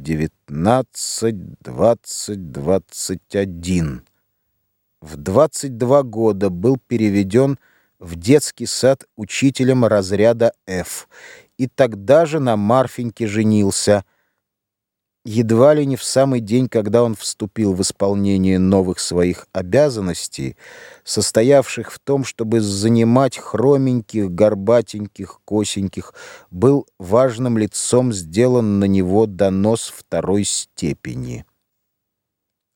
девятнадцать, двадцать, двадцать один. В двадцать два года был переведен в детский сад учителем разряда F, и тогда же на Марфеньке женился – едва ли не в самый день, когда он вступил в исполнение новых своих обязанностей, состоявших в том, чтобы занимать хроменьких, горбатеньких, косеньких, был важным лицом сделан на него донос второй степени.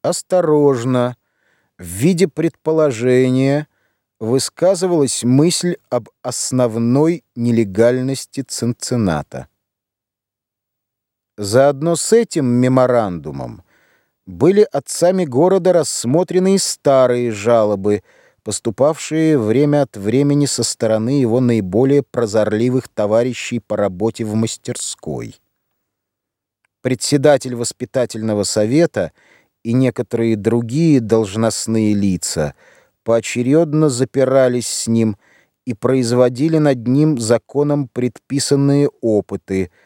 Осторожно, в виде предположения, высказывалась мысль об основной нелегальности Цинцината. Заодно с этим меморандумом были отцами города рассмотрены и старые жалобы, поступавшие время от времени со стороны его наиболее прозорливых товарищей по работе в мастерской. Председатель воспитательного совета и некоторые другие должностные лица поочередно запирались с ним и производили над ним законом предписанные опыты –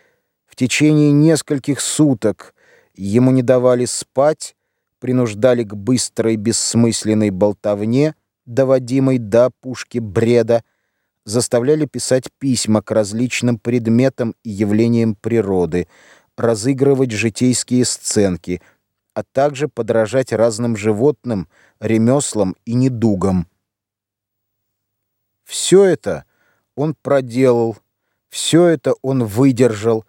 в течение нескольких суток ему не давали спать, принуждали к быстрой бессмысленной болтовне, доводимой до пушки бреда, заставляли писать письма к различным предметам и явлениям природы, разыгрывать житейские сценки, а также подражать разным животным, ремеслам и недугам. Все это он проделал, все это он выдержал,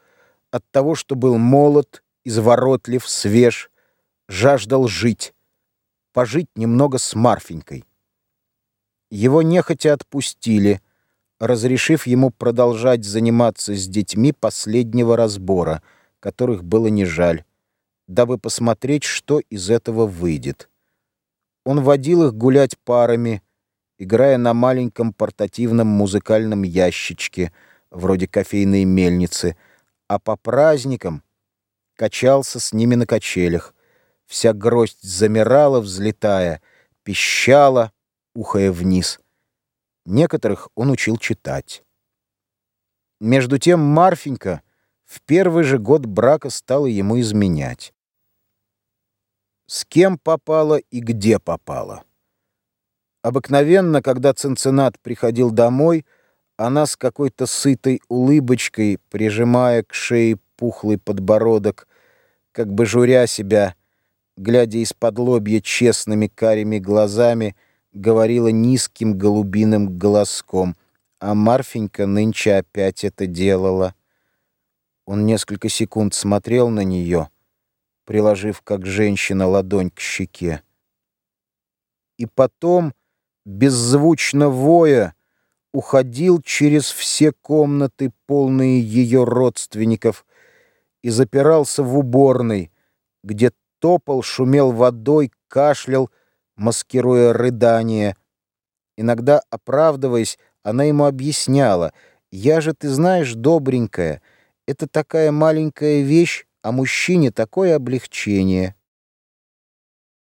от того, что был молод, изворотлив, свеж, жаждал жить, пожить немного с Марфенькой. Его нехотя отпустили, разрешив ему продолжать заниматься с детьми последнего разбора, которых было не жаль, дабы посмотреть, что из этого выйдет. Он водил их гулять парами, играя на маленьком портативном музыкальном ящичке, вроде кофейной мельницы — а по праздникам качался с ними на качелях. Вся гроздь замирала, взлетая, пищала, ухая вниз. Некоторых он учил читать. Между тем Марфенька в первый же год брака стала ему изменять. С кем попала и где попала. Обыкновенно, когда Цинциннат приходил домой, она с какой-то сытой улыбочкой, прижимая к шее пухлый подбородок, как бы журя себя, глядя из-под лобья честными карими глазами, говорила низким голубиным голоском, а Марфенька нынче опять это делала. Он несколько секунд смотрел на нее, приложив, как женщина, ладонь к щеке. И потом, беззвучно воя, уходил через все комнаты, полные ее родственников, и запирался в уборной, где топал, шумел водой, кашлял, маскируя рыдание. Иногда, оправдываясь, она ему объясняла, «Я же, ты знаешь, добренькая, это такая маленькая вещь, а мужчине такое облегчение».